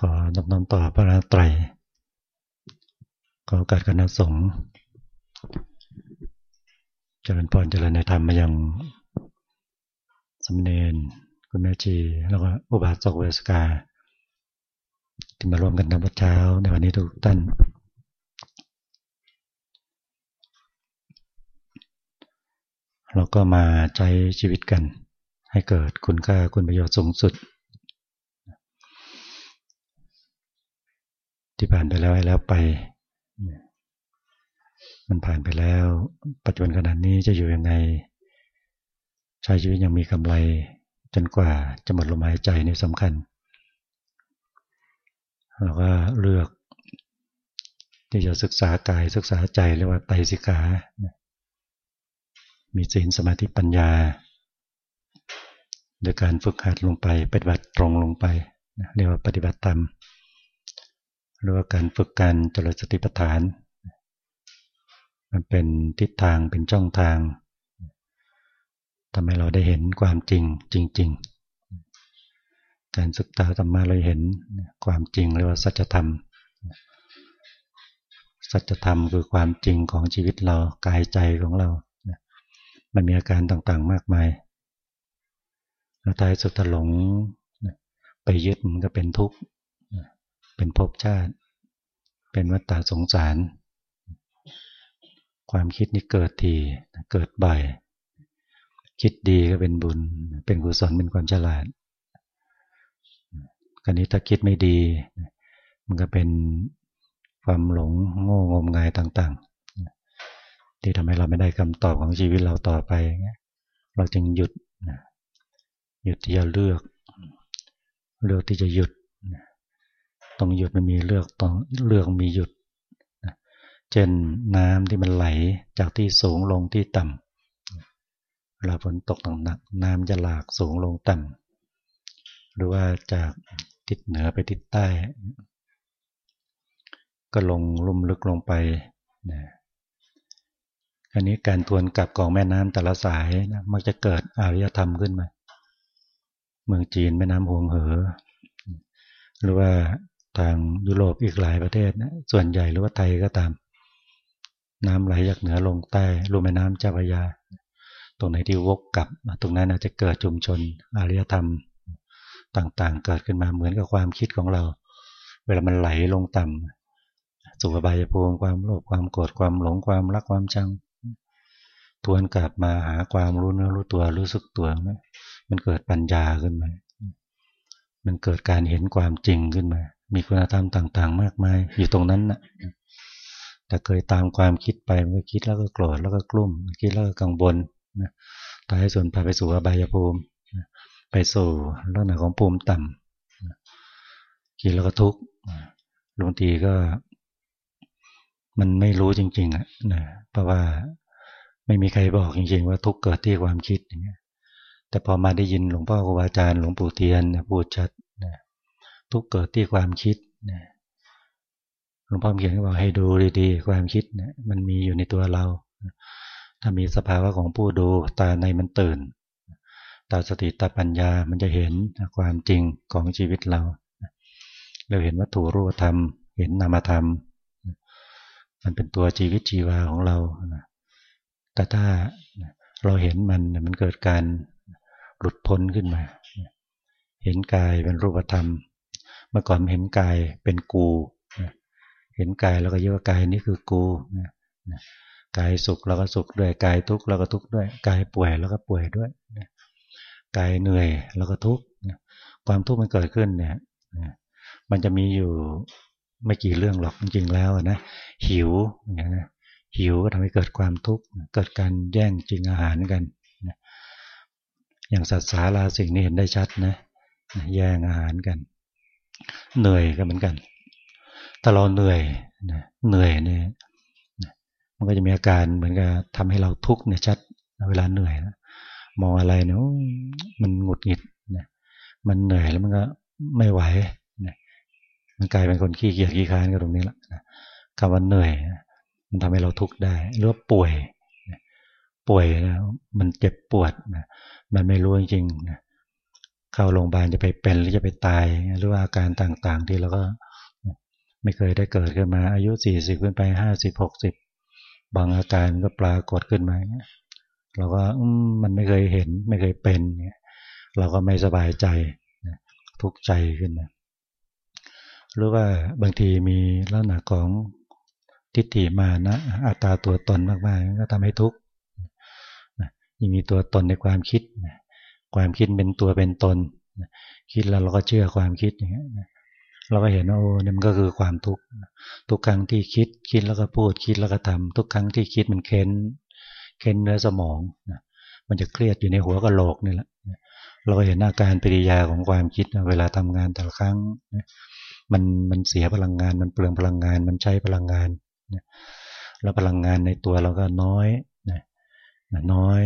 ขอนอบน้อมต่อพระราตรัยขอโอกาสคณะสงฆ์เจริญพรเจริญในธรรมมายังสมเนนคุณแม่ชีแล้วก็อุบาสกเวสกา ที่มาร่วมกันทำวัดเช้าในวันนี้ทุกท่าน เราก็มาใช้ชีวิตกันให้เกิดคุณค่าคุณประโยชน์สูงสุด ที่ผ่านไปแล้วให้แล้วไป มันผ่านไปแล้ว ปัจจุบันขนาดนี้จะอยู่ยังไงใช้ชีวิตยังมีกำไร จนกว่าจะหมดลมหายใจนี่สำคัญเราก็เลือก ที่จะศึกษากายศึกษาใจเรียกว่าไตรสิกขา มีศีลสมาธิปัญญา โดยการฝึกหัดลงไปปฏิบัติตรงลงไปเรียกว่าปฏิบัติธรรม หรือว่าการฝึกการเจริญสติปัฏฐาน มันเป็นทิศทางเป็นช่องทางทำให้เราได้เห็นความจริงจริง ๆ การศึกษาธรรมะเราเห็นความจริงเรียกว่าสัจธรรม สัจธรรมคือความจริงของชีวิตเรากายใจของเรา มันมีอาการต่างๆมากมายแล้วท้ายสุดถลงไปยึดมันก็เป็นทุกข์ เป็นภพชาติ เป็นวัฏฏะสงสาร ความคิดนี้เกิดทีเกิดบ่อยคิดดีก็เป็นบุญ เป็นกุศลเป็นความฉลาดกันนี้ถ้าคิดไม่ดี มันก็เป็นความหลงโง่งมงายต่างๆ ที่ทำให้เราไม่ได้คำตอบของชีวิตเราต่อไป เราจึงหยุดหยุดที่จะเลือก เลือกที่จะหยุด ต้องหยุดมันมีเลือกต้องเลือกมีหยุดเช่นน้ำที่มันไหลจากที่สูงลงที่ต่ำเวลาฝนตกหนักน้ำจะหลากสูงลงต่ำหรือว่าจากทิศเหนือไปทิศใต้ ก็ลงลุ่มลึกลงไปนะอันนี้การทวนกลับกองแม่น้ำแต่ละสายนะมักจะเกิดอารยธรรมขึ้นมา เมืองจีนแม่น้ำหวงเหอ หรือว่า ทางยุโรปอีกหลายประเทศนะส่วนใหญ่หรือว่าไทยก็ตาม น้ำไหลจากเหนือลงใต้ลุ่มแม่น้ำเจ้าพระยา ตรงไหนที่วกกลับ ตรงนั้นอาจจะเกิดชุมชนอารยธรรมต่างๆ เกิดขึ้นมาเหมือนกับความคิดของเรา เวลามันไหลลงต่ำสู่บายภูมิความโลภความโกรธความหลงความรักความชังทวนกลับมาหาความรู้เนื้อรู้ตัวรู้สึกตัวมันเกิดปัญญาขึ้นมา มันเกิดการเห็นความจริงขึ้นมา มีคุณธรรมต่าง ๆ มากมาย อยู่ตรงนั้นนะ่ะแต่เคยตามความคิดไปมันคิดแล้วก็โกรธแล้วก็กลุ้มคิดแล้วก็กังวลนะท้ายส่วนพาไปสู่อบายภูมิไปสู่ลักษณะของภูมิต่ำกินแล้วก็ทุกข์บางทีก็ มันไม่รู้จริง ๆอะนะเพราะว่าไม่มีใครบอกจริง ๆ ว่าทุกข์เกิดที่ความคิดอย่างเงี้ยแต่พอมาได้ยินหลวงพ่อครูบาอาจารย์หลวงปู่เทียนพูดชัด ทุกเกิดที่ความคิดนะหลวงพ่อเขียนบอกให้ดูดีๆ ความคิดนะมันมีอยู่ในตัวเรา ถ้ามีสภาวะของผู้ดูตาในมันตื่น ตาสติตาปัญญา มันจะเห็นความจริงของชีวิตเรา เราเห็นวัตถุรูปธรรม เห็นนามธรรม มันเป็นตัวชีวิตชีวาของเรา แต่ถ้าเราเห็นมันมันเกิดการหลุดพ้นขึ้นมา เห็นกายเป็นรูปธรรม เมื่อก่อนเห็นกายเป็นกู เห็นกายแล้วก็ยึดว่ากายนี้คือกูกายสุขเราก็สุขด้วยกายทุกข์เราก็ทุกข์ด้วยกายป่วยเราก็ป่วยด้วยกายเหนื่อยเราก็ทุกข์ความทุกข์มันเกิดขึ้นเนี่ยมันจะมีอยู่ไม่กี่เรื่องหรอกจริงๆแล้วนะหิวอย่างนี้หิวก็ทำให้เกิดความทุกข์เกิดการแย่งจริงอาหารกันอย่างสัตว์สาราสิ่งนี้เห็นได้ชัดนะแย่งอาหารกัน เหนื่อยก็เหมือนกัน ถ้าเราเหนื่อยเหนื่อยเนี่ยมันก็จะมีอาการเหมือนกับทำให้เราทุกข์เนี่ยชัดเวลาเหนื่อยนะมองอะไรเนาะมันหงุดหงิดนะมันเหนื่อยแล้วมันก็ไม่ไหวนะมันกลายเป็นคนขี้เกียจขี้ค้านก็ตรงนี้แหละคำว่าเหนื่อยมันทำให้เราทุกข์ได้หรือว่าป่วยป่วยนะมันเจ็บปวดนะมันไม่รู้จริงๆนะ เข้าโรงพยาบาลจะไปเป็นหรือจะไปตายหรือว่าอาการต่างๆ ที่เราก็ไม่เคยได้เกิดขึ้นมา อายุสี่สิบขึ้นไปห้าสิบหกสิบบางอาการก็ปรากฏขึ้นมาเราก็มันไม่เคยเห็นไม่เคยเป็นเนี่ยเราก็ไม่สบายใจทุกข์ใจขึ้นหรือว่าบางทีมีลักษณะของทิฏฐิมานะอัตตาตัวตนมากๆก็ทำให้ทุกข์ยังมีตัวตนในความคิด ความคิดเป็นตัวเป็นตน คิดแล้วเราก็เชื่อความคิดอย่างเงี้ยเราก็เห็นว่าโอ้นี่มันก็คือความทุกข์ทุกครั้งที่คิดคิดแล้วก็พูดคิดแล้วก็ทำทุกครั้งที่คิดมันเค้นเค้นเนื้อสมองมันจะเครียดอยู่ในหัวกะโหลกนี่แหละเราก็เห็นอาการปริยาของความคิดเวลาทำงานแต่ละครั้งมันมันเสียพลังงาน มันเปลืองพลังงาน มันใช้พลังงานแล้วพลังงานในตัวเราก็น้อยน้อย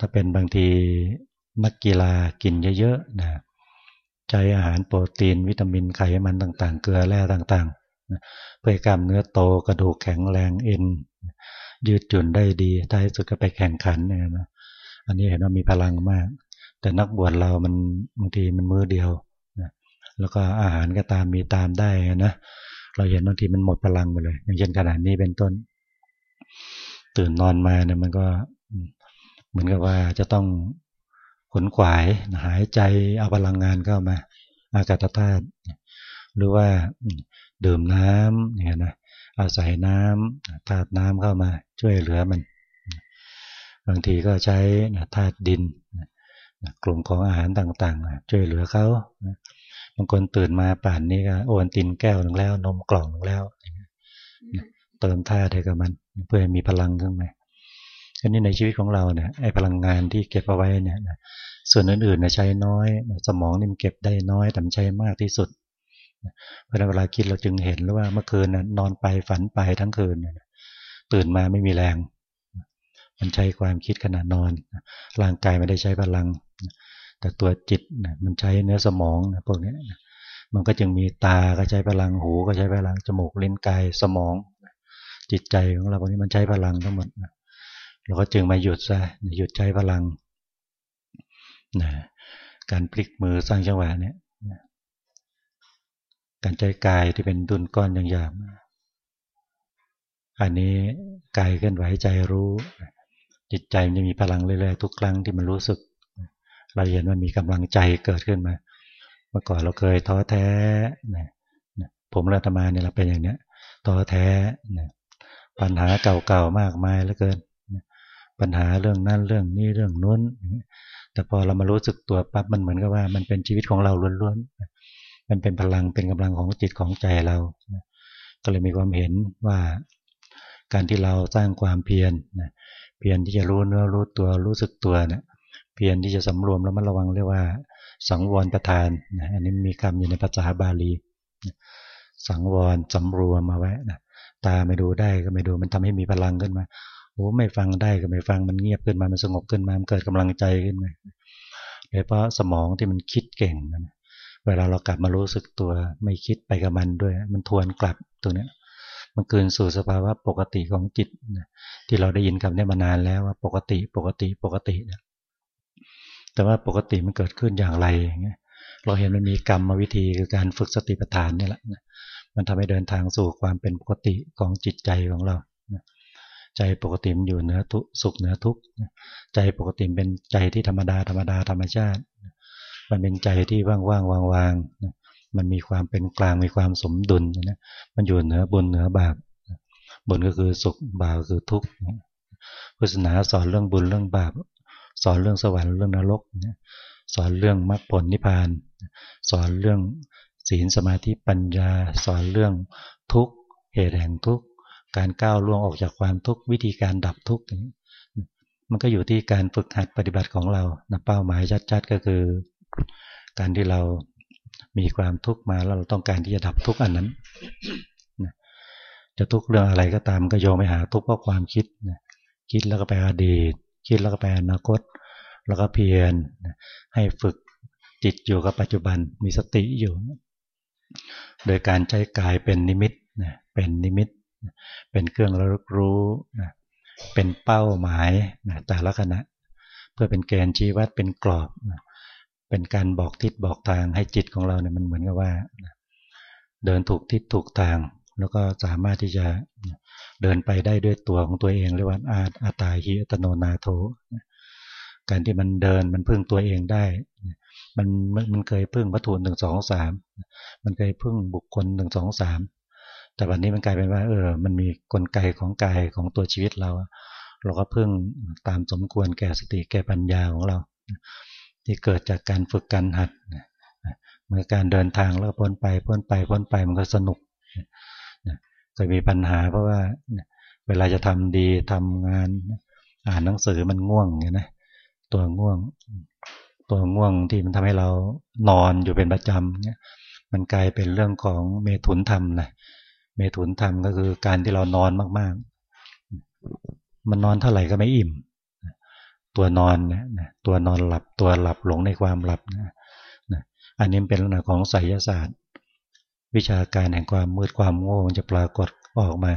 ถ้าเป็นบางทีนักกีฬากินเยอะๆนะใช้อาหารโปรตีน วิตามินไขมันต่าง ๆ เกลือแร่ต่างๆ เพื่อกล้ามเนื้อโตกระดูกแข็งแรงเอ็นยืดหยุ่นได้ดีท้ายสุดก็ไปแข่งขันเนี่ยนะอันนี้เห็นว่ามีพลังมาก แต่นักบวชเรามันบางทีมันมือเดียวนะแล้วก็อาหารก็ตามมีตามได้นะเราเห็นบางทีมันหมดพลังไปเลย อย่างเช่นขนาดนี้เป็นต้น ตื่นนอนมาเนี่ยมันก็ เหมือนกับว่าจะต้องขนขวายหายใจเอาพลังงานเข้ามา อากาศธาตุหรือว่าดื่มน้ำอย่างนี้นะอาศัยน้ำธาตุน้ำเข้ามาช่วยเหลือมัน บางทีก็ใช้ธาตุดินกลุ่มของอาหารต่างๆ ช่วยเหลือเขาบางคนตื่นมาป่านนี้ก็โอนตินแก้วหนึ่งแล้ว นมกล่องหนึ่งแล้ว เติมธาตุให้กับมัน เพื่อมีพลังขึ้นมา อันนี้ในชีวิตของเราเนี่ยไอ้พลังงานที่เก็บเอาไว้เนี่ยส่วนอื่นๆใช้น้อย สมองนี่มันเก็บได้น้อยแต่ใช้มากที่สุดเพราะเวลาคิดเราจึงเห็นว่าเมื่อคืนนอนไปฝันไปทั้งคืนตื่นมาไม่มีแรง มันใช้ความคิดขณะนอน ร่างกายไม่ได้ใช้พลัง แต่ตัวจิตมันใช้เนื้อสมองพวกนี้มันก็จึงมีตาก็ใช้พลังหูก็ใช้พลังจมูกลิ้นกายสมอง จิตใจของเราพวกนี้มันใช้พลังทั้งหมด เราก็จึงมาหยุดซะหยุดใช้พลังนะการพลิกมือสร้างจังหวะเนี่ยการใจกายที่เป็นดุลก้อนอย่างหยาบอันนี้กายเคลื่อนไหวใจรู้ จิตใจมันจะมีพลังเรื่อยๆทุกครั้งที่มันรู้สึก เราเห็นว่ามีกำลังใจเกิดขึ้นมา เมื่อก่อนเราเคยท้อแท้นะผมเรัตมาเนี่ยเราเป็นอย่างเนี้ยท้อแท้นะปัญหาเก่าๆมากมายเหลือเกิน ปัญหาเรื่องนั้นเรื่องนี้เรื่องนู้น แต่พอเรามารู้สึกตัวปั๊บมันเหมือนกับว่า มันเป็นชีวิตของเราล้วนๆ มันเป็นพลังเป็นกำลังของจิตของใจเรา ก็เลยมีความเห็นว่าการที่เราสร้างความเพียรเพียรที่จะรู้เนื้อรู้ตัวรู้สึกตัวเนี่ยเพียรที่จะสำรวมแล้วมันระวังเรียกว่า สังวรประทานอันนี้มีคำอยู่ในภาษาบาลี สังวรสำรวมมาไว้นะตาไม่ดูได้ก็ไม่ดูมันทำให้มีพลังขึ้นมา โอ้ไม่ฟังได้ก็ไม่ฟังมันเงียบขึ้นมา มันสงบขึ้นมา มันเกิดกำลังใจขึ้นมาโดยเพราะสมองที่มันคิดเก่งนะเวลาเรากลับมารู้สึกตัวไม่คิดไปกับมันด้วย มันทวนกลับตัวเนี้ย มันคืนสู่สภาวะปกติของจิตนะที่เราได้ยินคำนี้มานานแล้วว่าปกติปกติปกติเนี่ยแต่ว่าปกติมันเกิดขึ้นอย่างไรอย่างเงี้ยเราเห็นมันมีกรรมวิธีคือการฝึกสติปัฏฐานนี่แหละมันทำให้เดินทางสู่ความเป็นปกติของจิตใจของเรา ใจปกติมันอยู่เหนือทุสุขเหนือทุกข์ใจปกติเป็นใจที่ธรรมดาธรรมดาธรรมชาติ มันเป็นใจที่ว่างว่างวางวางมันมีความเป็นกลางมีความสมดุลนะมันอยู่เหนือบุญเหนือบาปบุญก็คือสุขบาปคือทุกข์พุทธศาสนาสอนเรื่องบุญเรื่องบาป สอนเรื่องสวรรค์เรื่องนรกสอนเรื่องมรรคผลนิพพาน สอนเรื่องศีลสมาธิปัญญา สอนเรื่องทุกข์เหตุแห่งทุกข์ การก้าวล่วงออกจากความทุกข์วิธีการดับทุกข์มันก็อยู่ที่การฝึกหัดปฏิบัติของเรานะเป้าหมายชัด ๆ ก็คือ การที่เรามีความทุกข์มาแล้วเราต้องการที่จะดับทุกข์อันนั้นจะทุกข์เรื่องอะไรก็ตามก็โยงไปหาทุกข์เพราะความคิดคิดแล้วก็ไปอดีต คิดแล้วก็ไปอนาคต แล้วก็เพียรให้ฝึกจิตอยู่กับปัจจุบันมีสติอยู่ โดยการใช้กายเป็นนิมิตเป็นนิมิต เป็นเครื่องระลึกรู้นะเป็นเป้าหมายนะแต่ละขณะ เพื่อเป็นเกณฑ์ชี้วัดเป็นกรอบนะเป็นการบอกทิศบอกทางให้จิตของเราเนี่ยมันเหมือนกับว่า เดินถูกทิศถูกทาง แล้วก็สามารถที่จะเดินไปได้ด้วยตัวของตัวเองเรียกว่าอาอาตาหิอัตโนนาโถการที่มันเดินมันพึ่งตัวเองได้ มันมันเคยพึ่งวัตถุหนึ่งสองสามมันเคยพึ่งบุคคลหนึ่งสองสาม แต่วันนี้มันกลายเป็นว่า เออ มันมีกลไกของกายของตัวชีวิตเรา เราก็พึ่งตามสมควรแก่สติแก่ปัญญาของเรา ที่เกิดจากการฝึกการหัดเมื่อการเดินทางแล้วพ้นไปพ้นไปพ้นไปมันก็สนุกเคยมีปัญหาเพราะว่าเวลาจะทำดีทำงาน อ่านหนังสือมันง่วงเงี้ยนะตัวง่วง ตัวง่วงที่มันทำให้เรานอนอยู่เป็นประจำเนี่ยมันกลายเป็นเรื่องของเมถุนธรรมนะ เมถุนธรรมก็คือการที่เรานอนมากๆ มันนอนเท่าไหร่ก็ไม่อิ่ม ตัวนอนเนี่ยตัวนอนหลับตัวหลับหลงในความหลับนะอันนี้เป็นลักษณะของไสยศาสตร์ วิชาการแห่งความมืดความโง่มันจะปรากฏออกมา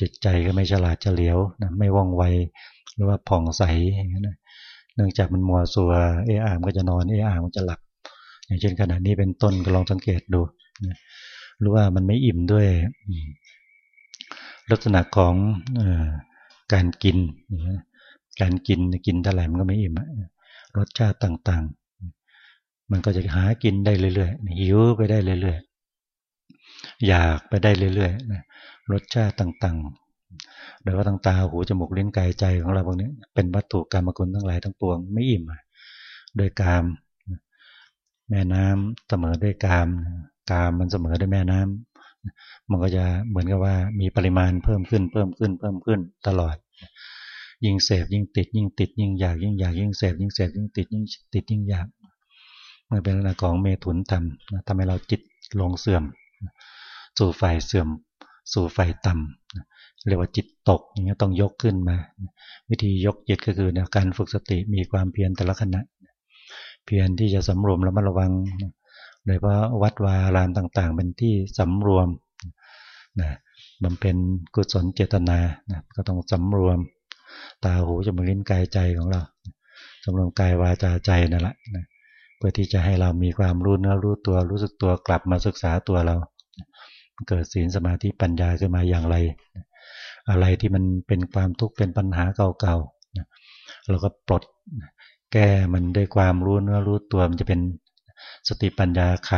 จิตใจก็ไม่ฉลาดเฉลียวนะไม่ว่องไวหรือว่าผ่องใสอย่างนี้นะเนื่องจากมันมัวสัวเออามก็จะนอนเออามันจะหลับ อย่างเช่นขณะนี้เป็นต้นก็ลองสังเกตดู หรือว่ามันไม่อิ่มด้วยลักษณะของการกิน การกินกินเท่าไหร่มันก็ไม่อิ่มรสชาติต่างๆ มันก็จะหากินได้เรื่อยๆ หิวไปได้เรื่อยๆ อยากไปได้เรื่อยๆ รสชาติต่างๆโดยว่าตั้งตาหูจมูกลิ้นกายใจของเราพวกนี้ เป็นวัตถุกรรมกุลทั้งหลายทั้งปวงไม่อิ่ม โดยกาม แม่น้ำเสมอด้วยกาม กามมันเสมอด้วยแม่น้ำมันก็จะเหมือนกับว่ามีปริมาณเพิ่มขึ้นเพิ่มขึ้นเพิ่มขึ้นตลอด ยิ่งเสพยิ่งติด ยิ่งติด ยิ่งอยากยิ่งอยากยิ่งเสพยิ่งเสพยิ่งติดยิ่งติดยิ่งอยากมันเป็นลักษณะของเมถุนธรรมทำให้เราจิตลงเสื่อม สู่ฝ่ายเสื่อม สู่ฝ่ายต่ำเรียกว่าจิตตกอย่างเงี้ยต้องยกขึ้นมา วิธียกจิตก็คือการฝึกสติมีความเพียรแต่ละขณะเพียรที่จะสำรวมแล้วมาระวัง โดยเพราะวัดวารามต่าง ๆ เป็นที่สำรวมนะบำเพ็ญกุศลเจตนานะก็ต้องสำรวม ตาหูจมูกลิ้นกายใจของเราสำรวมกายวาจาใจนั่นแหละนะเพื่อที่จะให้เรามีความรู้เนื้อรู้ตัวรู้สึกตัวกลับมาศึกษาตัวเรา เกิดศีลสมาธิปัญญาขึ้นมาอย่างไร อะไรที่มันเป็นความทุกข์เป็นปัญหาเก่าๆเราก็ปลดแก้มันด้วยความรู้เนื้อรู้ตัวมันจะเป็น สติปัญญาไข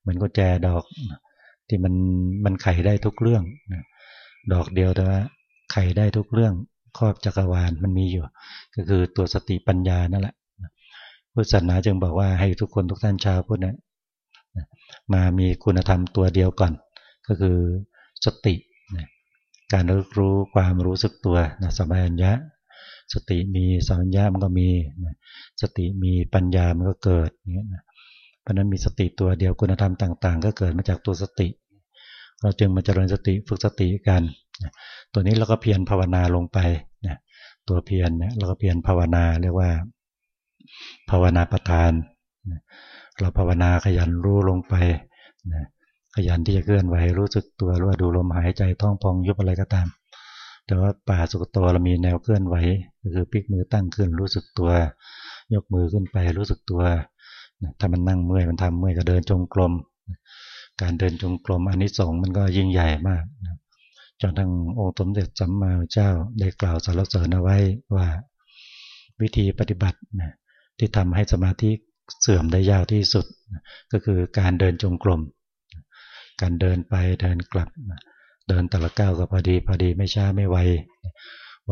เหมือนกุญแจดอกที่มันมันไขได้ทุกเรื่องดอกเดียวแต่ว่าไขได้ทุกเรื่องครอบจักรวาลมันมีอยู่ ก็คือตัวสติปัญญานั่นแหละพุทธศาสนาจึงบอกว่าให้ทุกคนทุกท่านชาวพุทธนะมามีคุณธรรมตัวเดียวก่อน ก็คือสติการรู้รู้ความรู้สึกตัวนะสมัญญะ สติมีสัมปชัญญะมันก็มี สติมีปัญญามันก็เกิดอย่างเงี้ยนะ เพราะนั้นมีสติตัวเดียวคุณธรรมต่าง ๆ ก็เกิดมาจากตัวสติ เราจึงมาเจริญสติฝึกสติกัน ตัวนี้เราก็เพียรภาวนาลงไปนะตัวเพียรเนี่ยเราก็เพียรภาวนาเรียกว่า ภาวนาประทานนะเราภาวนาขยันรู้ลงไปนะขยันที่จะเคลื่อนไหวรู้สึกตัวรือว่าดูลมหายใจท้องพองยุบอะไรก็ตาม แต่ว่าป่าสุกตัวเรามีแนวเคลื่อนไหวก็คือพลิกมือตั้งขึ้นรู้สึกตัว ยกมือขึ้นไปรู้สึกตัว ถ้ามันนั่งเมื่อยมันทำเมื่อยก็เดินจงกรม การเดินจงกรมอันนี้สองมันก็ยิ่งใหญ่มากจนทั้งองค์สมเด็จสัมมาเจ้าได้กล่าวสารเสริญเอาไว้ว่าวิธีปฏิบัติที่ทำให้สมาธิเสื่อมได้ยาวที่สุด ก็คือการเดินจงกรม การเดินไปเดินกลับ เดินแต่ละก้าวก็พอดีพอดีไม่ช้าไม่ไว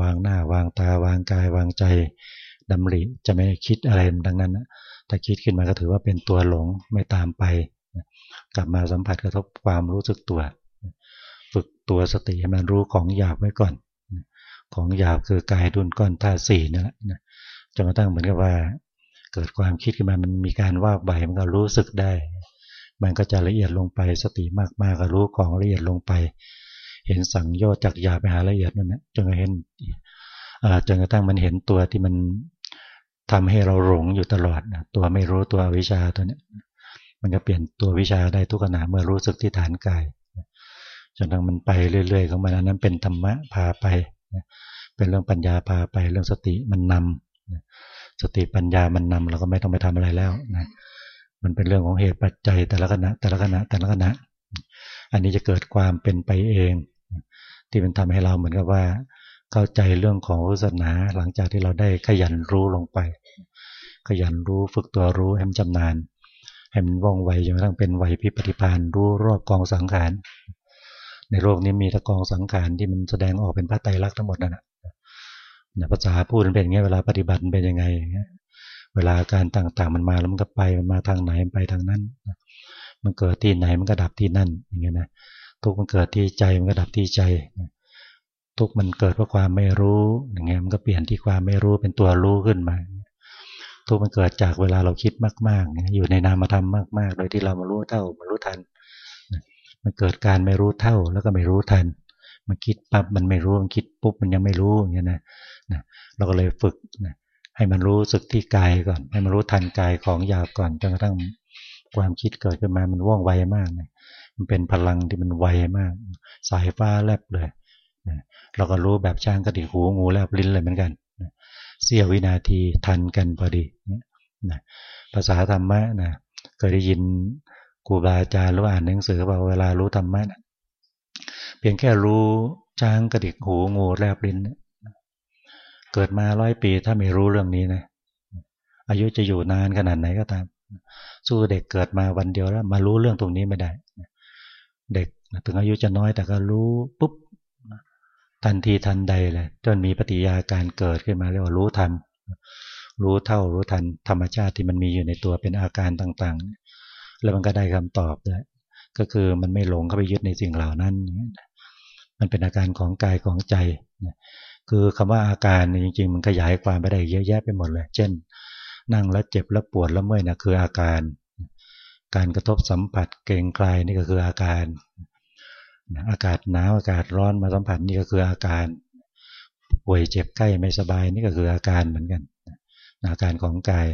วางหน้าวางตาวางกายวางใจดำริจะไม่คิดอะไรดังนั้น ถ้าคิดขึ้นมาก็ถือว่าเป็นตัวหลงไม่ตามไป กลับมาสัมผัสกระทบความรู้สึกตัว ฝึกตัวสติให้มันรู้ของหยาบไว้ก่อน ของหยาบคือกายดุลก้อนธาตุสี่นั่นแหละจนกระทั่งเหมือนกับว่า เกิดความคิดขึ้นมามันมีการว่าใบมันก็รู้สึกได้ มันก็จะละเอียดลงไปสติมากๆก็รู้ของละเอียดลงไป เห็นสั่งโยจากหยาไปหาละเอียดนั่นนะจนกระเห็นจนกระทั่งมันเห็นตัวที่มัน ทำให้เราหลงอยู่ตลอดตัวไม่รู้ตัววิชาตัวนี้มันก็เปลี่ยนตัววิชาได้ทุกขณะเมื่อรู้สึกที่ฐานกายจนทั้งมันไปเรื่อยๆของมันนั้นเป็นธรรมะพาไปเป็นเรื่องปัญญาพาไปเรื่องสติมันนำสติปัญญามันนำเราก็ไม่ต้องไปทำอะไรแล้วนะมันเป็นเรื่องของเหตุปัจจัยแต่ละขณะแต่ละขณะแต่ละขณะ อันนี้จะเกิดความเป็นไปเอง ที่มันทำให้เราเหมือนกับว่า เข้าใจเรื่องของศาสนาหลังจากที่เราได้ขยันรู้ลงไป ขยันรู้ฝึกตัวรู้ให้มันจำนานให้มันว่องไวจนกระทั่งเป็นไหวพิปฏิพานรู้รอบกองสังขารในโลกนี้มีตะกองสังขารที่มันแสดงออกเป็นพระไตรลักษณ์ทั้งหมดนั่นแหละภาษาพูดมันเป็นอย่างนี้เวลาปฏิบัติเป็นยังไง เวลาการต่างๆมันมาแล้วมันก็ไปมันมาทางไหนมันไปทางนั้น มันเกิดที่ไหนมันก็ดับที่นั่นอย่างเงี้ยนะทุกมันเกิดที่ใจมันก็ดับที่ใจ ทุกมันเกิดเพราะความไม่รู้ อย่างเงี้ยมันก็เปลี่ยนที่ความไม่รู้เป็นตัวรู้ขึ้นมา ทุกมันเกิดจากเวลาเราคิดมากๆอยู่ในนามธรรมมากๆ โดยที่เรามารู้เท่ามารู้ทัน มันเกิดการไม่รู้เท่าแล้วก็ไม่รู้ทัน มันคิดปั๊บมันไม่รู้ มันคิดปุ๊บมันยังไม่รู้อย่างเงี้ยนะเราก็เลยฝึกนะให้มันรู้สึกที่กายก่อน ให้มันรู้ทันกายของหยาบก่อนจนกระทั่งความคิดเกิดขึ้นมามันว่องไวมากนะมันเป็นพลังที่มันไวมาก สายฟ้าแลบเลย เราก็รู้แบบช้างกระดิกหูงูแลบลิ้นเลยเหมือนกันเสี้ยววินาทีทันกันพอดีนะภาษาธรรมะนะเคยได้ยินครูบาอาจารย์หรืออ่านหนังสือบอกเวลารู้ธรรมะเพียงแค่รู้ช้างกระดิกหูงูแลบลิ้นเกิดมาร้อยปีถ้าไม่รู้เรื่องนี้นะอายุจะอยู่นานขนาดไหนก็ตาม สู้เด็กเกิดมาวันเดียวแล้ว มารู้เรื่องตรงนี้ไม่ได้ เด็กถึงอายุจะน้อยแต่ก็รู้ปุ๊บ ทันทีทันใดเลยจนมีปฏิยาการเกิดขึ้นมาเรียกว่ารู้ทัน รู้เท่ารู้ทันธรรมชาติที่มันมีอยู่ในตัวเป็นอาการต่างๆ แล้วมันก็ได้คำตอบเลยก็คือมันไม่หลงเข้าไปยึดในสิ่งเหล่านั้น มันเป็นอาการของกายของใจ คือคำว่าอาการจริงๆ มันขยายความไปได้เยอะแยะไปหมดเลย เช่น นั่งแล้วเจ็บแล้วปวดแล้วเมื่อยนะคืออาการ การกระทบสัมผัสเกรงคลายนี่ก็คืออาการ อากาศหนาวอากาศร้อนมาสัมผัสนี่ก็คืออาการ ป่วยเจ็บใกล้ไม่สบายนี่ก็คืออาการเหมือนกันอาการของกาย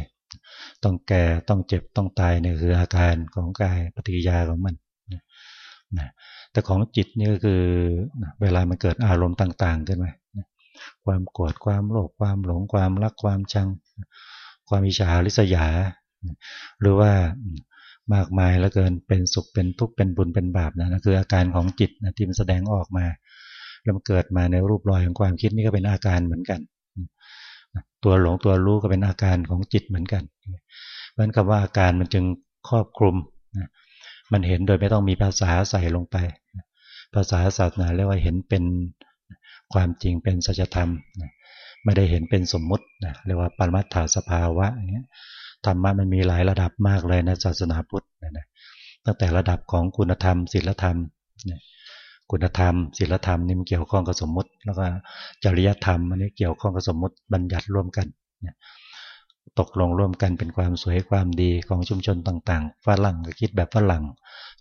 ต้องแก่ต้องเจ็บต้องตายนี่คืออาการของกายปฏิกิริยาของมันนะแต่ของจิตนี่ก็คือเวลามันเกิดอารมณ์ต่าง ๆ ขึ้นมาความโกรธความโลภความหลงความรักความชัง ความอิจฉาริษยา หรือว่า มากมายแล้วเกินเป็นสุขเป็นทุกข์เป็นบุญเป็นบาปนะนั่นคืออาการของจิตนะที่มันแสดงออกมาแล้วมันเกิดมาในรูปรอยของความคิดนี่ก็เป็นอาการเหมือนกัน ตัวหลงตัวรู้ก็เป็นอาการของจิตเหมือนกันเพราะนั้นคำว่าอาการมันจึงครอบคลุมมันเห็นโดยไม่ต้องมีภาษาใส่ลงไป ภาษาศาสนาเรียกว่าเห็นเป็นความจริงเป็นสัจธรรมไม่ได้เห็นเป็นสมมุติเรียกว่าปรมัตถาสภาวะอย่างเงี้ย ธรรมะมันมีหลายระดับมากเลยนะศาสนาพุทธนะตั้งแต่ระดับของคุณธรรมศีลธรรมคุณธรรมศีลธรรมนี่มันเกี่ยวข้องกับสมมุติ แล้วก็จริยธรรมอันนี้เกี่ยวข้องกับสมมุติบัญญัติร่วมกันตกลงร่วมกันเป็นความสวยความดีของชุมชนต่างๆฝรั่งก็คิดแบบฝรั่ง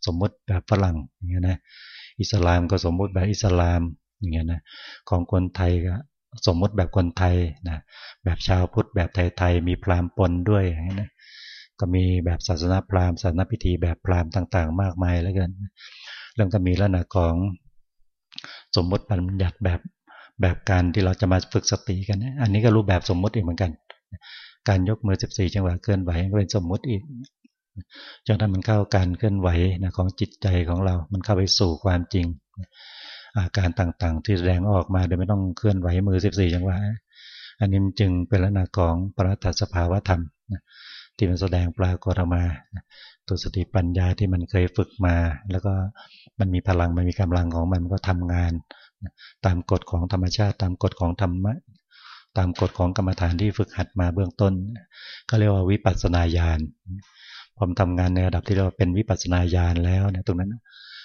สมมุติแบบฝรั่งอย่างเงี้ยนะอิสลามก็สมมุติแบบอิสลามอย่างเงี้ยนะของคนไทยก็ สมมุติแบบคนไทยนะแบบชาวพุทธแบบไทยๆมีพราหมณ์ปนด้วยนะก็มีแบบศาสนาพราหมณ์ศาสนาพิธีแบบพราหมณ์ต่าง ๆ มากมายแล้วกันเรื่องก็มีลักษณะของสมมติบัญญัติแบบแบบการที่เราจะมาฝึกสติกัน อันนี้ก็รูปแบบสมมติอีกเหมือนกัน การยกมือ 14 จังหวะเคลื่อนไหวก็เป็นสมมติอีกจนถ้ามันเข้าการเคลื่อนไหวนะของจิตใจของเรา มันเข้าไปสู่ความจริง อาการต่างๆ ที่แสดงออกมาโดยไม่ต้องเคลื่อนไหวมือ 14 จังหวะ อันนี้จึงเป็นลักษณะของปรัตสภาวธรรมที่มันแสดงปรากฏออกมาตัวสติปัญญาที่มันเคยฝึกมา แล้วก็มันมีพลังมันมีกำลังของมันมันก็ทำงาน ตามกฎของธรรมชาติ ตามกฎของธรรมะตามกฎของกรรมฐานที่ฝึกหัดมาเบื้องต้น ก็เรียกว่าวิปัสสนาญาณพอมทำงานในระดับที่เราเป็นวิปัสสนาญาณแล้วเนี่ยตรงนั้น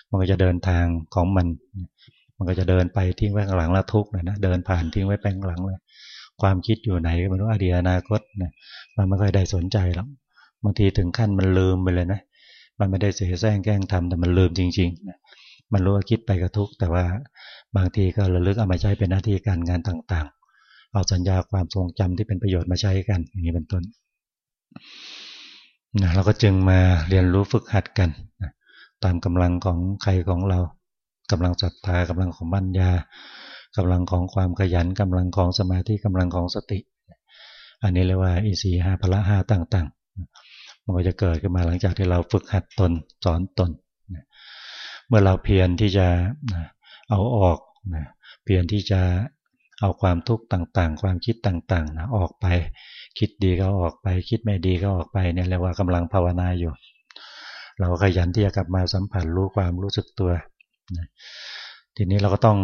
มันก็จะเดินทางของมัน มันก็จะเดินไปทิ้งไว้ข้างหลังแล้วทุกข์นะเดินผ่านทิ้งไว้แปงหลังเลย ความคิดอยู่ไหนไม่รู้อดีตอนาคตนะมันไม่ค่อยได้สนใจหรอกบางทีถึงขั้นมันลืมไปเลยนะมันไม่ได้เสียแซงแกล้งทำแต่มันลืมจริงๆนะมันรู้ว่าคิดไปกระทุกแต่ว่าบางทีก็ระลึกเอามาใช้เป็นหน้าที่การงานต่างๆ เอาสัญญาความทรงจำที่เป็นประโยชน์มาใช้กันอย่างนี้เป็นต้นนะเราก็จึงมาเรียนรู้ฝึกหัดกันนะตามกำลังของใครของเรา กำลังศรัทธากำลังของปัญญากำลังของความขยันกำลังของสมาธิกำลังของสติ อันนี้เรียกว่าอินทรีย์ห้าพละห้าต่างๆ มันก็จะเกิดขึ้นมาหลังจากที่เราฝึกหัดตนสอนตน เมื่อเราเพียรที่จะเอาออกเพียรที่จะเอาความทุกข์ต่างๆ ความคิดต่างๆนะออกไป คิดดีก็ออกไป คิดไม่ดีก็ออกไปเนี่ยเรียกว่ากำลังภาวนาอยู่ เราขยันที่จะกลับมาสัมผัสรู้ความรู้สึกตัว ทีนี้เราก็ต้อง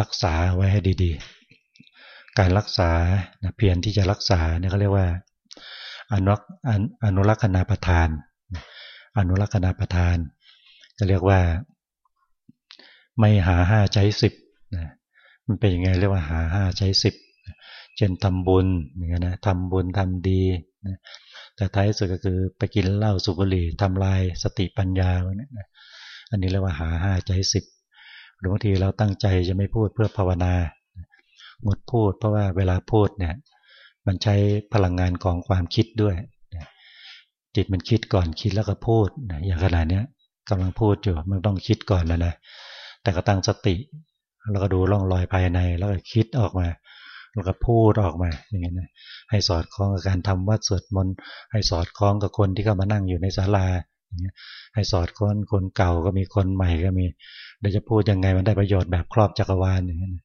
รักษาไว้ให้ดีๆ การรักษาเพียรที่จะรักษาเนี่ยเขาเรียกว่าอนุอนุรักษณาประทาน อนุรักษณาประทาน ก็เรียกว่า ไม่หาห้าใจสิบนะมันเป็นยังไงเรียกว่าหาห้าใช้สิบเช่นทำบุญอย่างเงี้ยนะทำบุญทำดีนะแต่ท้ายสุดก็คือไปกินเหล้าสุบุหรี่ทำลายสติปัญญาเนี่ย อันนี้เรียกว่าหาห้าใจสิบหรือบางทีเราตั้งใจจะไม่พูดเพื่อภาวนางดพูดเพราะว่าเวลาพูดเนี่ยมันใช้พลังงานของความคิดด้วย จิตมันคิดก่อนคิดแล้วก็พูดอย่างขนาดนี้กำลังพูดอยู่มันต้องคิดก่อนแล้วนะแต่ก็ตั้งสติ แล้วก็ดูร่องรอยภายในแล้วก็คิดออกมา แล้วก็พูดออกมาอย่างเงี้ยนะให้สอดคล้องกับการทำวัดสวดมนต์ให้สอดคล้องกับคนที่เข้ามานั่งอยู่ในศาลา ให้สอดคล้องคนเก่าก็มีคนใหม่ก็มีเดี๋ยวจะพูดยังไงมันได้ประโยชน์แบบครอบจักรวาลอย่างเงี้ยน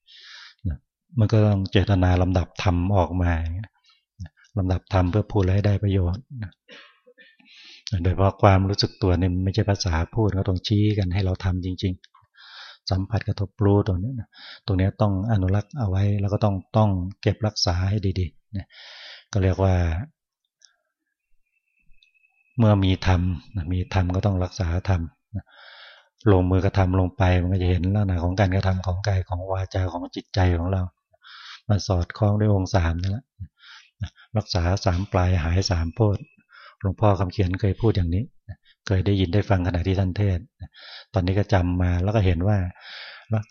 มันก็ต้องเจตนาลำดับทำออกมาลำดับทำเพื่อพูดให้ได้ประโยชน์โดยเพราะความรู้สึกตัวเนี่ยไม่ใช่ภาษาพูดก็ต้องชี้กันให้เราทำจริง ๆ สัมผัสกระทบรู้ตรงนี้นะตรงนี้ต้องอนุรักษ์เอาไว้แล้วก็ต้องต้องเก็บรักษาให้ดีๆนะก็เรียกว่า เมื่อมีธรรมมีธรรมก็ต้องรักษาธรรมลงมือกระทำลงไปมันก็จะเห็นลักษณะของการกระทำของกายของวาจาของจิตใจของเรา มาสอดคล้องด้วยองค์สามนี่แหละรักษาสามปลายหายสามโพธหลวงพ่อคำเขียนเคยพูดอย่างนี้ เคยได้ยินได้ฟังขณะที่ท่านเทศ ตอนนี้ก็จำมาแล้วก็เห็นว่า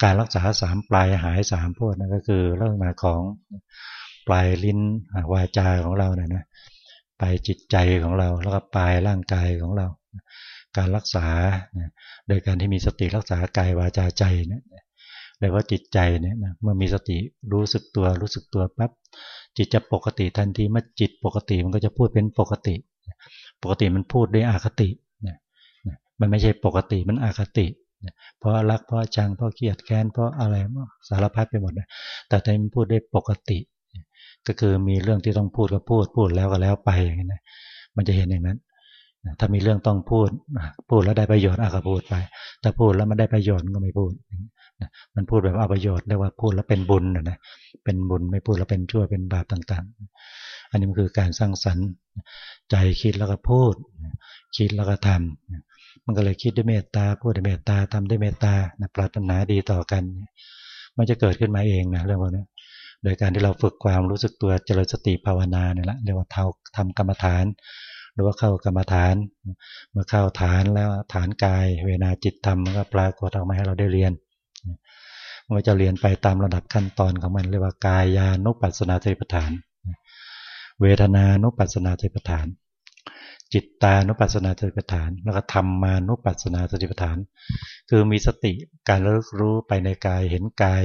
การรักษาสามปลายหายสามโพวกนั่นก็คือเรื่องมาของปลายลิ้นวาจาของเราเนี่ยนะ ไปจิตใจของเราแล้วก็ปลายร่างกายของเรา การรักษาโดยการที่มีสติรักษากายวาจาใจเนี่ยโดยว่าจิตใจเนี่ยเมื่อมีสติรู้สึกตัวรู้สึกตัวปั๊บจิตจะปกติทันทีเมื่อจิตปกติมันก็จะพูดเป็นปกติ ปกติมันพูดด้วยอคติมันไม่ใช่ปกติมันอคติ เพราะรักเพราะจังเพราะเกลียดแค้นเพราะอะไรสารพัดไปหมดแต่ถ้ามันพูดได้ปกติ ก็คือมีเรื่องที่ต้องพูดก็พูดพูดแล้วก็แล้วไปอย่างนี้นะมันจะเห็นอย่างนั้นถ้ามีเรื่องต้องพูดพูดแล้วได้ประโยชน์อาก็พูดไปถ้าพูดแล้วมันได้ประโยชน์ก็ไม่พูดมันพูดแบบเอาประโยชน์เรียกว่าพูดแล้วเป็นบุญนะเป็นบุญไม่พูดแล้วเป็นชั่วเป็นบาปต่างๆ อันนี้มันคือการสร้างสรรค์ใจคิดแล้วก็พูด คิดแล้วก็ทำมันก็เลยคิดด้วยเมตตาพูดด้วยเมตตาทำด้วยเมตตาปรารถนาดีต่อกัน มันจะเกิดขึ้นมาเองนะเรื่องพวกนี้ โดยการที่เราฝึกความรู้สึกตัวเจริญสติภาวนาเนี่ยแหละเรียกว่าเท่าทำกรรมฐาน หรือว่าเข้ากรรมฐาน เมื่อเข้าฐานแล้วฐานกาย เวนาจิตธรรมมันก็ปรากฏออกมาให้เราได้เรียนมันจะเรียนไปตามระดับขั้นตอนของมันเรียกว่ากายานุปัสสนาสติปัฏฐาน เวทนานุปัสสนาสติปัฏฐาน จิตตานุปัสสนาสติปัฏฐาน แล้วก็ธรรมมานุปัสสนาสติปัฏฐาน คือมีสติการระลึกรู้ไปในกายเห็นกาย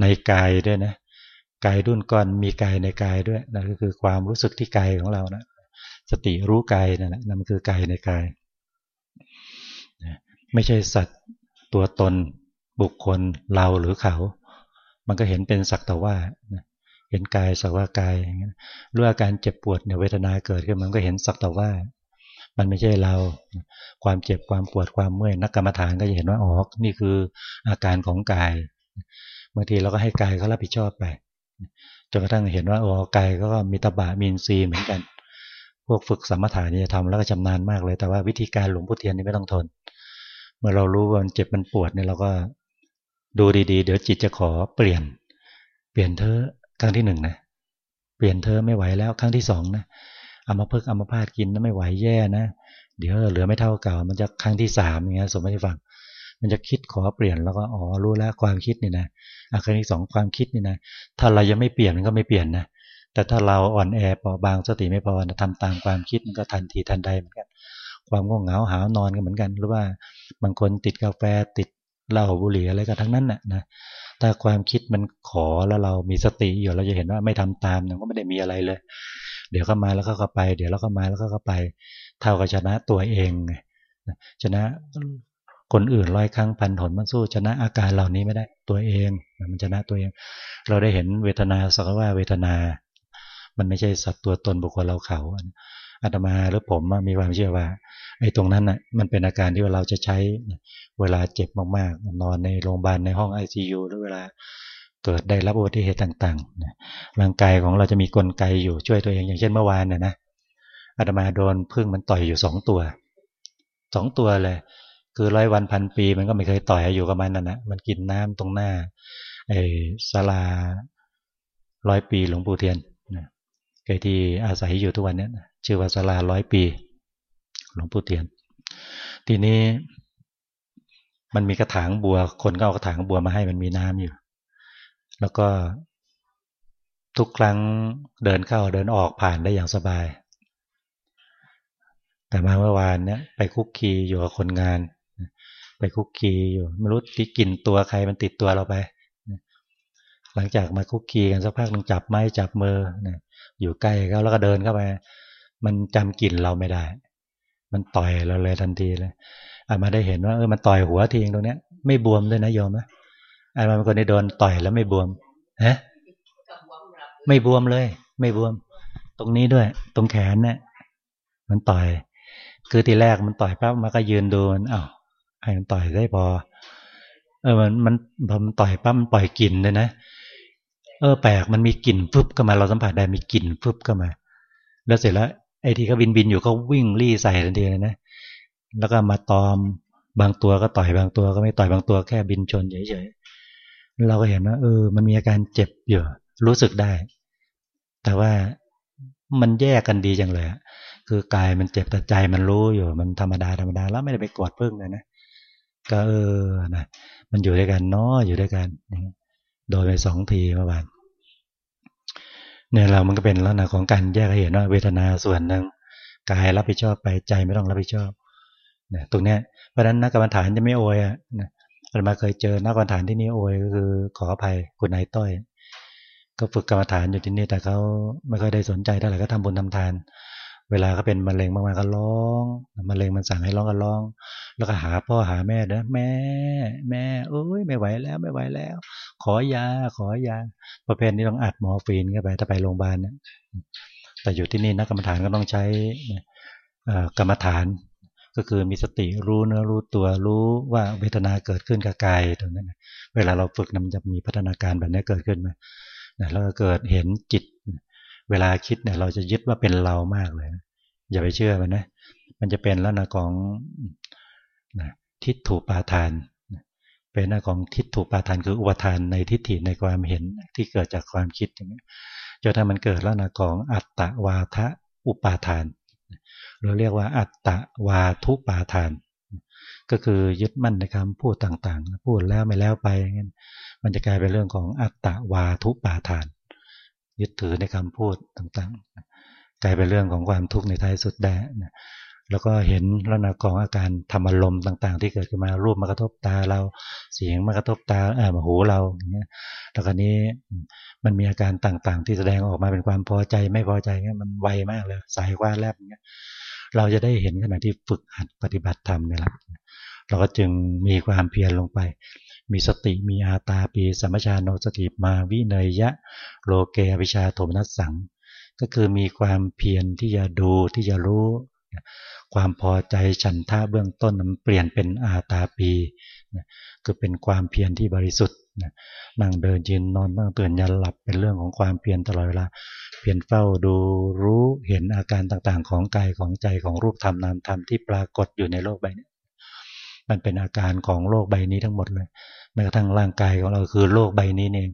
ในกายด้วยนะ กายดุนก้อนมีกายในกายด้วยนั่นก็คือความรู้สึกที่กายของเรานะสติรู้กายนั่นแหละนั่นคือกายในกายไม่ใช่สัตว์ตัวตนบุคคลเราหรือเขา มันก็เห็นเป็นสักแต่ว่าเห็นกายสักว่ากายรืออาการเจ็บปวดเนี่ยเวทนาเกิดขึ้นมันก็เห็นสักแต่ว่า มันไม่ใช่เรา ความเจ็บความปวดความเมื่อยนักกรรมฐานก็จะเห็นว่าอ๋อนี่คืออาการของกายบางทีเราก็ให้กายเขารับผิดชอบไป จนกระทั่งเห็นว่าโอ๋อกายก็มีตบะมีนซีเหมือนกัน พวกฝึกสมถะนี่จะทำแล้วก็ชำนาญมากเลย แต่ว่าวิธีการหลวงพุทเทียนนี่ไม่ต้องทน เมื่อเรารู้ว่ามันเจ็บมันปวดเนี่ยเราก็ดูดีๆ เดี๋ยวจิตจะขอเปลี่ยน เปลี่ยนเธอครั้งที่หนึ่งนะเปลี่ยนเธอไม่ไหวแล้วครั้งที่สองนะเอามาเพิกเอามาพาดกินนะไม่ไหวแย่นะเดี๋ยวเหลือไม่เท่าเก่า มันจะครั้งที่สามอย่างเงี้ยสมมติฟัง มันจะคิดขอเปลี่ยนแล้วก็อ๋อรู้แล้วความคิดนี่นะอาครั้งที่สองความคิดนี่นะถ้าเรายังไม่เปลี่ยนมันก็ไม่เปลี่ยนนะแต่ถ้าเราอ่อนแอเปราะบางสติไม่พอนะทำตามความคิดมันก็ทันทีทันใดเหมือนกัน ความง่วงเหงาหานอนกันเหมือนกัน หรือว่าบางคนติดกาแฟติดเหล้าบุหรี่อะไรก็ทั้งนั้นน่ะนะถ้าความคิดมันขอแล้วเรามีสติอยู่เราจะเห็นว่าไม่ทำตามมันก็ไม่ได้มีอะไรเลย เดี๋ยวเข้ามาแล้วก็ไป เดี๋ยวเราก็มาแล้วก็ไป เท่ากับชนะตัวเองชนะ คนอื่นร้อยครั้งพันหนมันสู้ชนะอาการเหล่านี้ไม่ได้ตัวเองมันชนะตัวเอง เราได้เห็นเวทนาสักว่าเวทนา มันไม่ใช่สัตว์ตัวตนบุคคลเราเขาอาตมาหรือผมมีความเชื่อว่าไอ้ตรงนั้นน่ะมันเป็นอาการที่เราจะใช้เวลาเจ็บมากๆ นอนในโรงพยาบาลในห้อง ICU หรือเวลาเกิดได้รับอุบัติเหตุต่างๆร่างกายของเราจะมีกลไกอยู่ช่วยตัวเองอย่างเช่นเมื่อวานน่ะนะอาตมาโดนพึ่งมันต่อยอยู่สองตัวสองตัวเลย คือร้อยวันพันปี มันก็ไม่เคยต่อยอยู่กับมันนั่นนะมันกินน้ำตรงหน้าไอ้ศาลาร้อยปีหลวงปู่เทียนเคยที่อาศัยอยู่ทุกวันนี้ชื่อว่าศาลาร้อยปี หลวงปู่เทียน ทีนี้มันมีกระถางบัว คนก็เอากระถางบัวมาให้มันมีน้ำอยู่ แล้วก็ทุกครั้งเดินเข้าเดินออกผ่านได้อย่างสบาย แต่มาเมื่อวานเนี่ยไปคุกคีอยู่กับคนงาน ไปคุกคีอยู่ไม่รู้ที่กินตัวใครมันติดตัวเราไป หลังจากมาคุกคีกันสักพักนึงจับไม้จับมืออยู่ใกล้เขาแล้วก็เดินเข้าไป มันจำกลิ่นเราไม่ได้ มันต่อยเราเลยทันทีเลยอามาได้เห็นว่าเออมันต่อยหัวทีเองตรงเนี้ย ไม่บวมด้วยนะโยมนะอามาเป็นคนที่โดนต่อยแล้วไม่บวมฮะไม่บวมเลย ไม่บวม ตรงนี้ด้วย ตรงแขนเนี่ยมันต่อย คือทีแรกมันต่อยปั๊บมันก็ยืนดูมันอ้าว ให้มันต่อยได้พอ เออมันมันพอมันต่อยปั๊มันปล่อยกลิ่นเลยนะ เออแปลกมันมีกลิ่นฟึบก็มาเราสัมผัสได้มีกลิ่นฟึบก็มา แล้วเสร็จแล้วไอ้ที่เขาบินบินอยู่เขาวิ่งรี่ใส่ทันทีเลยนะ แล้วก็มาตอมบางตัวก็ต่อยบางตัวก็ไม่ต่อยบางตัวแค่บินชนเฉยๆเราก็เห็นว่าเออ มันมีอาการเจ็บอยู่รู้สึกได้ แต่ว่ามันแยกกันดีจังเลยคือกายมันเจ็บแต่ใจมันรู้อยู่มันธรรมดาธรรมดาแล้วไม่ได้ไปกดพึ่งเลยนะ ก็เออนะมันอยู่ด้วยกันเนาะอยู่ด้วยกันโดยไปสองทีเมื่อวานเนี่ยเรามันก็เป็นลักษณะของการแยกให้เห็นว่าเวทนาส่วนหนึ่งกายรับผิดชอบไปใจไม่ต้องรับผิดชอบเนี่ยตรงเนี้ยเพราะฉะนั้นนักกรรมฐานจะไม่โอยอะนะเรามาเคยเจอนักกรรมฐานที่นี่โอยก็คือขออภัยคุณนายต้อย ก็ฝึกกรรมฐานอยู่ที่นี่แต่เขาไม่ค่อยได้สนใจเท่าไหร่ก็ทำบุญทำทาน เวลาเขาเป็นมะเร็งมากๆก็ร้องมะเร็งมันสั่งให้ร้องก็ร้อง แล้วก็หาพ่อหาแม่นะแม่ แม่เอ้ยไม่ไหวแล้วไม่ไหวแล้ว ขอยาขอยา ประเภทนี้ต้องอัดมอร์ฟีนเข้าไปถ้าไปโรงพยาบาลเนี่ยแต่อยู่ที่นี่นักกรรมฐานก็ต้องใช้กรรมฐานก็คือมีสติรู้เนื้อรู้ตัวรู้ว่าเวทนาเกิดขึ้นกับกายตรงนั้นเวลาเราฝึกมันจะมีพัฒนาการแบบนี้เกิดขึ้นไหมแล้วก็เกิดเห็นจิต เวลาคิดเนี่ย เราจะยึดว่าเป็นเรามากเลยอย่าไปเชื่อมันนะ มันจะเป็นแล้วนะของนะทิฏถูปาทาน เป็นหน้าของทิฏถูปาทานคืออุปทานในทิฏฐิในความเห็นที่เกิดจากความคิดอย่างนี้จนถ้ามันเกิดแล้วนะของอัตตวาทะอุปาทาน เราเรียกว่าอัตตวาทุปาทาน ก็คือยึดมั่นในคำพูดต่างๆ พูดแล้วไม่แล้วไป มันจะกลายเป็นเรื่องของอัตตวาทุปาทาน ยึดถือในคำพูดต่างๆ กลายเป็นเรื่องของความทุกข์ในท้ายสุดได้นะแล้วก็เห็นลักษณะของอาการธรรมลมต่าง ๆ ที่เกิดขึ้นมารูปมากระทบตาเราเสียงมากระทบตาเออมาหูเราอย่างเงี้ยแล้วก็นี้มันมีอาการต่างๆ ที่แสดงออกมาเป็นความพอใจไม่พอใจเงี้ยมันไวมากเลยสายว่าแลบเงี้ยเราจะได้เห็นขณะที่ฝึกหัดปฏิบัติธรรมเนี่ยแหละ เราก็จึงมีความเพียรลงไป มีสติมีอาตาปีสัมปชานโนสติมาวิเนยยะโลเกอวิชาโทมนัสสัง ก็คือมีความเพียรที่จะดูที่จะรู้ ความพอใจฉันท่าเบื้องต้นมันเปลี่ยนเป็นอาตาปีคือเป็นความเพียรที่บริสุทธิ์นั่งเดินยืนนอนนั่งตื่นยันหลับเป็นเรื่องของความเพียรตลอดเวลาเพียรเฝ้าดูรู้เห็นอาการต่างๆ ของกายของใจของรูปธรรมนามธรรมที่ปรากฏอยู่ในโลกใบนี้ มันเป็นอาการของโลกใบนี้ทั้งหมดเลยแม้กระทั่งร่างกายของเราคือโลกใบนี้เอง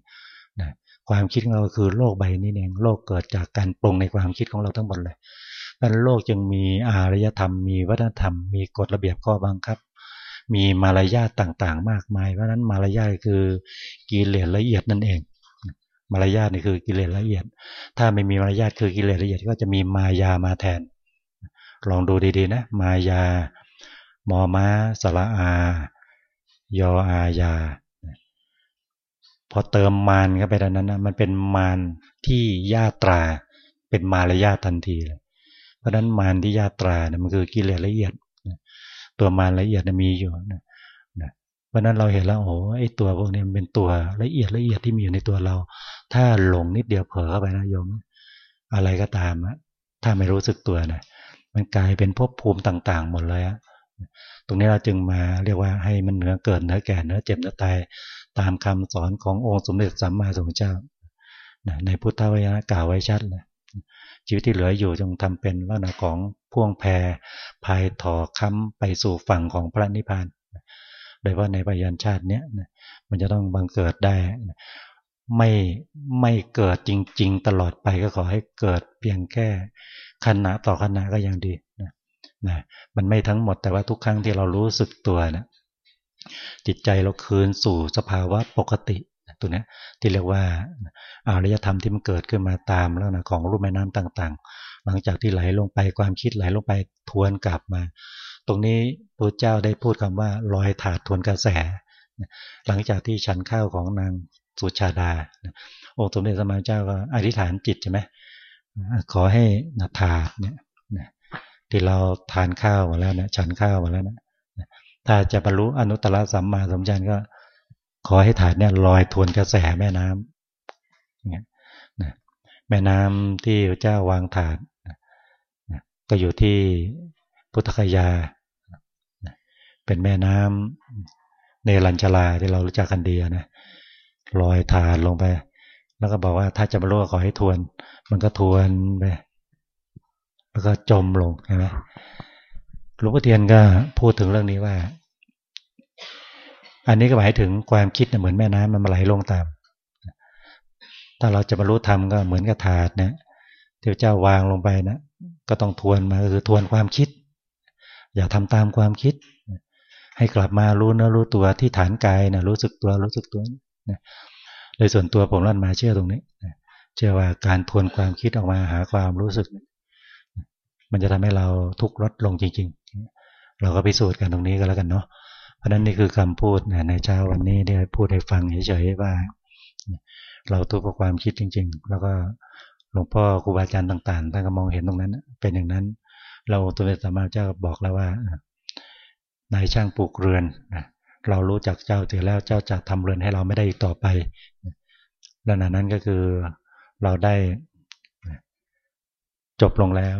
นะความคิดของเราคือโลกใบนี้เอง โลกเกิดจากการปรุงในความคิดของเราทั้งหมดเลยดังนั้นโลกจึงมีอารยธรรม มีวัฒนธรรม มีกฎระเบียบข้อบังคับ มีมารยาทต่างๆ มากมาย เพราะนั้นมารยาทคือกิเลสละเอียดนั่นเอง มารยาทนี่คือกิเลสละเอียด ถ้าไม่มีมารยาทคือกิเลสละเอียดก็จะมีมายามาแทน ลองดูดีๆนะ มายา มอม้าสระอา ยออายา พอเติมมารเข้าไปดังนั้นนะมันเป็นมารที่ญาตรา เป็นมารยาทันทีเลย เพราะนั้นมารที่ญาตราเนี่ยมันคือกิเลสละเอียด ตัวมารละเอียดมีอยู่นะเพราะนั้นเราเห็นแล้วโอ้ไอตัวพวกนี้มันเป็นตัวละเอียดละเอียดที่มีอยู่ในตัวเรา ถ้าหลงนิดเดียวเผลอเข้าไปนะโยม อะไรก็ตามอะถ้าไม่รู้สึกตัวนะมันกลายเป็นภพภูมิต่าง ๆ หมดเลยอะ ตรงนี้เราจึงมาเรียกว่าให้มันเหนือเกิดเหนือแก่เหนือเจ็บเหนือตายตามคำสอนขององค์สมเด็จสัมมาสัมพุทธเจ้าในพุทธวจนะกล่าวไว้ชัดเลยชีวิตที่เหลืออยู่จงทำเป็นลักษณะของพ่วงแพรพายถอค้ำไปสู่ฝั่งของพระนิพพานโดยว่าในปัญญาชาติเนี้ยมันจะต้องบังเกิดได้ไม่ไม่เกิดจริง ๆ ตลอดไปก็ขอให้เกิดเพียงแค่ขณะต่อขณะก็ยังดีนะ นะมันไม่ทั้งหมดแต่ว่าทุกครั้งที่เรารู้สึกตัวนะจิตใจเราคืนสู่สภาวะปกติตัวนี้ที่เรียกว่าอารยธรรมที่มันเกิดขึ้นมาตามแล้วนะของรูปแม่น้ำต่าง ๆ หลังจากที่ไหลลงไปความคิดไหลลงไปทวนกลับมา ตรงนี้พระเจ้าได้พูดคำว่าลอยถาดทวนกระแส หลังจากที่ฉันข้าวของนางสุชาดาองค์สมเด็จสมมาเจ้าก็อธิษฐานจิตใช่ไหมขอให้นาถาเนี่ย ที่เราทานข้าวมาแล้วนะฉันข้าวมาแล้วนะถ้าจะบรรลุอนุตตรสัมมาสัมจันก็ ขอให้ถาดเนี่ยลอยทวนกระแสแม่น้ำอย่างเงี้ยนะแม่น้ำที่พระเจ้าวางถาดนก็อยู่ที่พุทธคยา เป็นแม่น้ำเนรัญชลาที่เรารู้จักกันดีนะลอยถาดลงไป แล้วก็บอกว่าถ้าจะบรรลุขอให้ทวน มันก็ทวนไป แล้วก็จมลงใช่ไหมหลวงพ่อเทียนก็พูดถึงเรื่องนี้ว่า อันนี้ก็หมายถึงความคิดเหมือนแม่น้ำมันมาไหลลงตาม ถ้าเราจะบรรลุธรรมก็เหมือนกับถาดนะที่เจ้าวางลงไปนะก็ต้องทวนมาคือทวนความคิด อย่าทำตามความคิด ให้กลับมารู้เนื้อรู้ตัวที่ฐานกายนะรู้สึกตัวรู้สึกตัวนะโดยส่วนตัวผมรันมาเชื่อตรงนี้เชื่อว่าการทวนความคิดออกมาหาความรู้สึก มันจะทำให้เราทุกข์ลดลงจริง ๆ เราก็พิสูจน์กันตรงนี้ก็แล้วกันเนาะเพราะนั้นนี่คือคำพูดในเช้าวันนี้ที่พูดให้ฟังเฉยๆว่า เราทุกข์กับความคิดจริง ๆ แล้วก็หลวงพ่อครูบาอาจารย์ต่างๆท่านก็มองเห็นตรงนั้น เป็นอย่างนั้น เราตัวเป็นสามารถเจ้าบอกแล้วว่านายช่างปลูกเรือนเรารู้จักเจ้าเจอแล้วเจ้าจะทำเรือนให้เราไม่ได้อีกต่อไปแล้วนั้นก็คือเราได้ จบลงแล้ว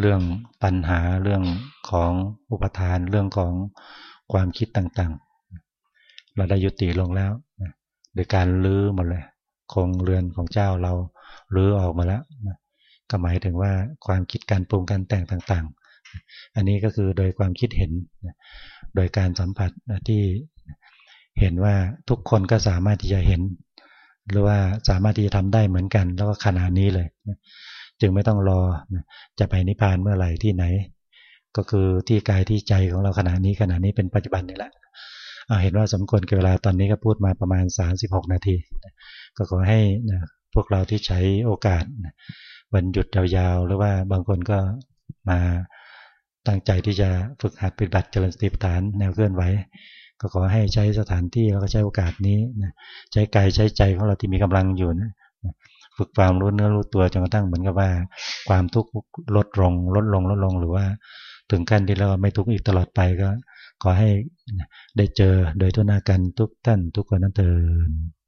เรื่องปัญหาเรื่องของอุปทานเรื่องของความคิดต่างๆ เราได้ยุติลงแล้วโดยการลื้อหมดเลยคงเรือนของเจ้าเราลื้อออกมาแล้วก็หมายถึงว่าความคิดการปรุงการแต่งต่างๆ อันนี้ก็คือโดยความคิดเห็น โดยการสัมผัสที่เห็นว่าทุกคนก็สามารถที่จะเห็น หรือว่าสามารถที่จะทำได้เหมือนกัน แล้วก็ขนาดนี้เลย จึงไม่ต้องรอจะไปนิพพานเมื่อไหร่ที่ไหน ก็คือที่กายที่ใจของเราขณะนี้ขณะนี้เป็นปัจจุบันนี่แหละเห็นว่าสมควรกับเวลาตอนนี้ก็พูดมาประมาณ 36 นาที ก็ขอให้พวกเราที่ใช้โอกาสวันหยุดยาวๆ หรือว่าบางคนก็มาตั้งใจที่จะฝึกหัดปฏิบัติเจริญสติปัฏฐานแนวเคลื่อนไหวก็ขอให้ใช้สถานที่แล้วก็ใช้โอกาสนี้ใช้กายใช้ใจของเราที่มีกำลังอยู่นะ ฝึกความรู้เนื้อรู้ตัวจนกระทั่งเหมือนกับว่า ความทุกข์ลดลงลดลงลดลงหรือว่า ถึงขั้นที่เราไม่ทุกข์อีกตลอดไปก็ ขอให้ได้เจอโดยทุนากันทุกท่านทุกคนนั้นเถิด